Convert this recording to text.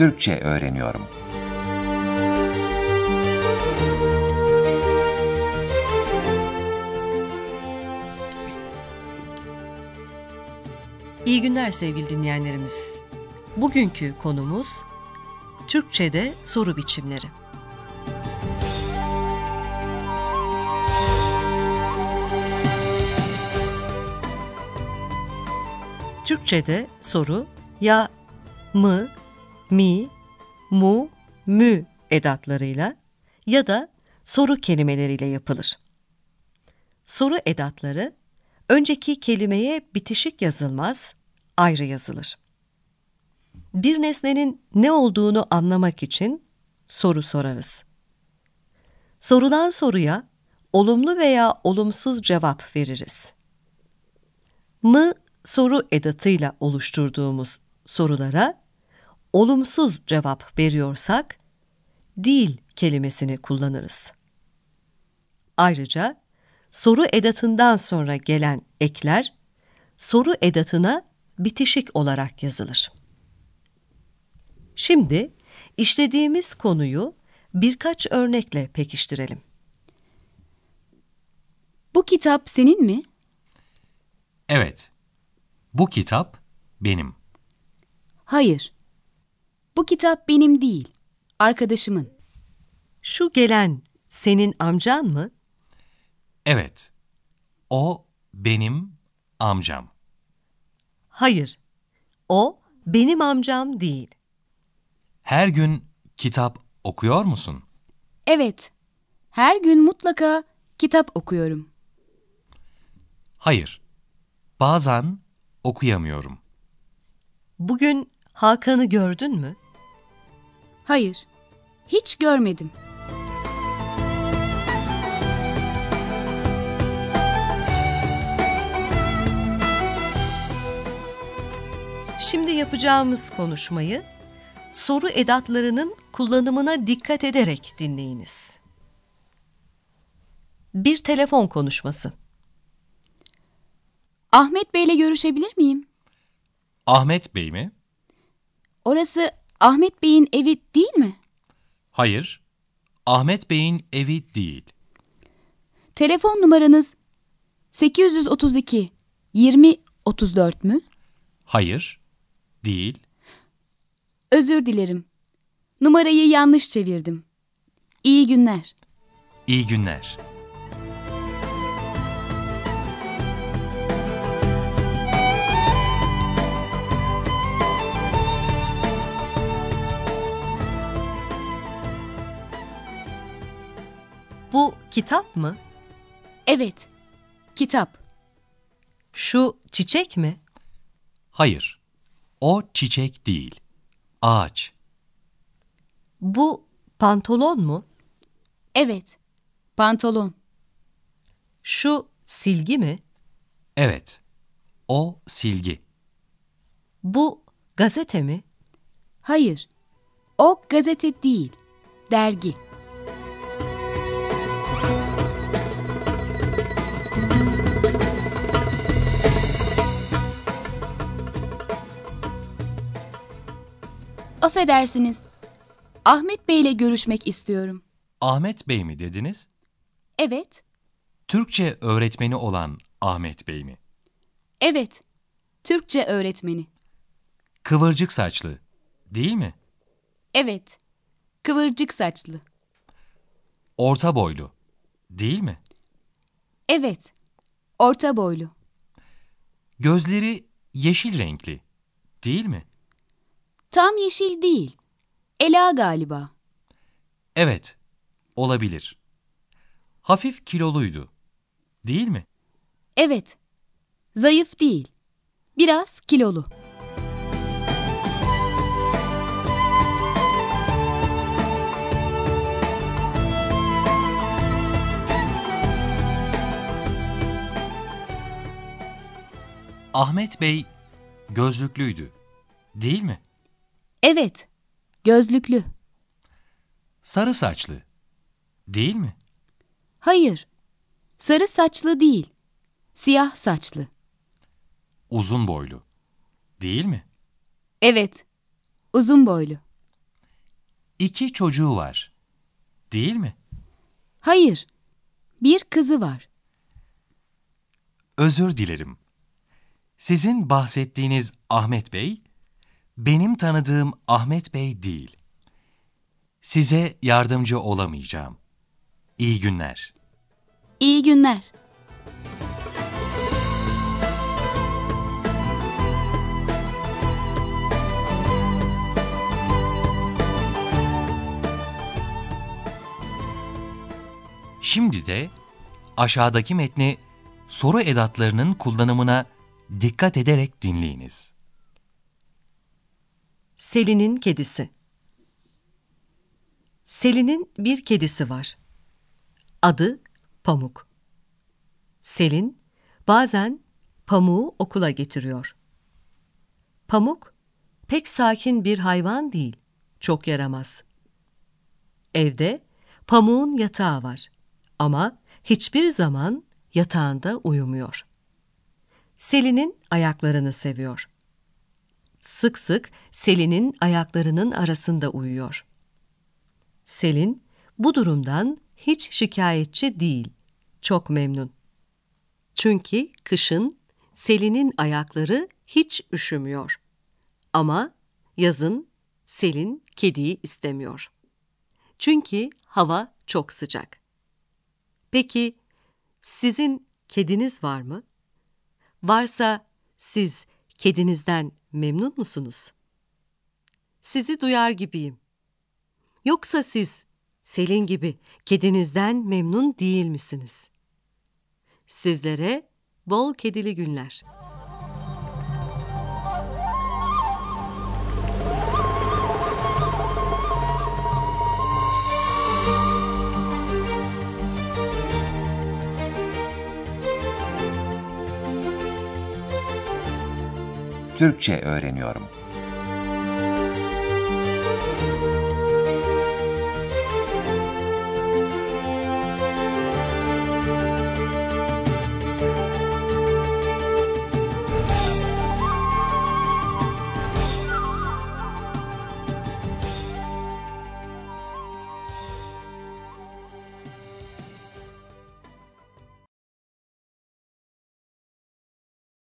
Türkçe öğreniyorum. İyi günler sevgili dinleyenlerimiz. Bugünkü konumuz Türkçe'de soru biçimleri. Türkçe'de soru ya mı, mi, mu, mü edatlarıyla ya da soru kelimeleriyle yapılır. Soru edatları önceki kelimeye bitişik yazılmaz, ayrı yazılır. Bir nesnenin ne olduğunu anlamak için soru sorarız. Sorulan soruya olumlu veya olumsuz cevap veririz. Mı soru edatıyla oluşturduğumuz sorulara olumsuz cevap veriyorsak değil kelimesini kullanırız. Ayrıca soru edatından sonra gelen ekler soru edatına bitişik olarak yazılır. Şimdi işlediğimiz konuyu birkaç örnekle pekiştirelim. Bu kitap senin mi? Evet. Bu kitap benim. Hayır. Bu kitap benim değil, arkadaşımın. Şu gelen senin amcan mı? Evet. O benim amcam. Hayır. O benim amcam değil. Her gün kitap okuyor musun? Evet. Her gün mutlaka kitap okuyorum. Hayır. Bazen okuyamıyorum. Bugün Hakan'ı gördün mü? Hayır. Hiç görmedim. Şimdi yapacağımız konuşmayı soru edatlarının kullanımına dikkat ederek dinleyiniz. Bir telefon konuşması. Ahmet Bey'le görüşebilir miyim? Ahmet Bey mi? Orası Ahmet Bey'in evi değil mi? Hayır. Ahmet Bey'in evi değil. Telefon numaranız 832 20 34 mü? Hayır. Değil. Özür dilerim. Numarayı yanlış çevirdim. İyi günler. İyi günler. Bu kitap mı? Evet. Kitap. Şu çiçek mi? Hayır. O çiçek değil. Ağaç. Bu pantolon mu? Evet. Pantolon. Şu silgi mi? Evet. O silgi. Bu gazete mi? Hayır. O gazete değil. Dergi. Affedersiniz. Ahmet Bey'le görüşmek istiyorum. Ahmet Bey mi dediniz? Evet. Türkçe öğretmeni olan Ahmet Bey mi? Evet. Türkçe öğretmeni. Kıvırcık saçlı. Değil mi? Evet. Kıvırcık saçlı. Orta boylu. Değil mi? Evet. Orta boylu. Gözleri yeşil renkli. Değil mi? Tam yeşil değil. Ela galiba. Evet. Olabilir. Hafif kiloluydu. Değil mi? Evet. Zayıf değil. Biraz kilolu. Ahmet Bey gözlüklüydü. Değil mi? Evet. Gözlüklü. Sarı saçlı. Değil mi? Hayır. Sarı saçlı değil. Siyah saçlı. Uzun boylu. Değil mi? Evet. Uzun boylu. iki çocuğu var. Değil mi? Hayır, bir kızı var. Özür dilerim. Sizin bahsettiğiniz Ahmet Bey, benim tanıdığım Ahmet Bey değil. Size yardımcı olamayacağım. İyi günler. İyi günler. Şimdi de aşağıdaki metni soru edatlarının kullanımına dikkat ederek dinleyiniz. Selin'in kedisi. Selin'in bir kedisi var. Adı Pamuk. Selin bazen Pamuk'u okula getiriyor. Pamuk pek sakin bir hayvan değil, çok yaramaz. Evde Pamuk'un yatağı var ama hiçbir zaman yatağında uyumuyor. Selin'in ayaklarını seviyor. Sık sık Selin'in ayaklarının arasında uyuyor. Selin bu durumdan hiç şikayetçi değil, çok memnun. Çünkü kışın Selin'in ayakları hiç üşümüyor. Ama yazın Selin kediyi istemiyor. Çünkü hava çok sıcak. Peki sizin kediniz var mı? Varsa siz kedinizden memnun musunuz? Sizi duyar gibiyim. Yoksa siz Selin gibi kedinizden memnun değil misiniz? Sizlere bol kedili günler. Türkçe öğreniyorum.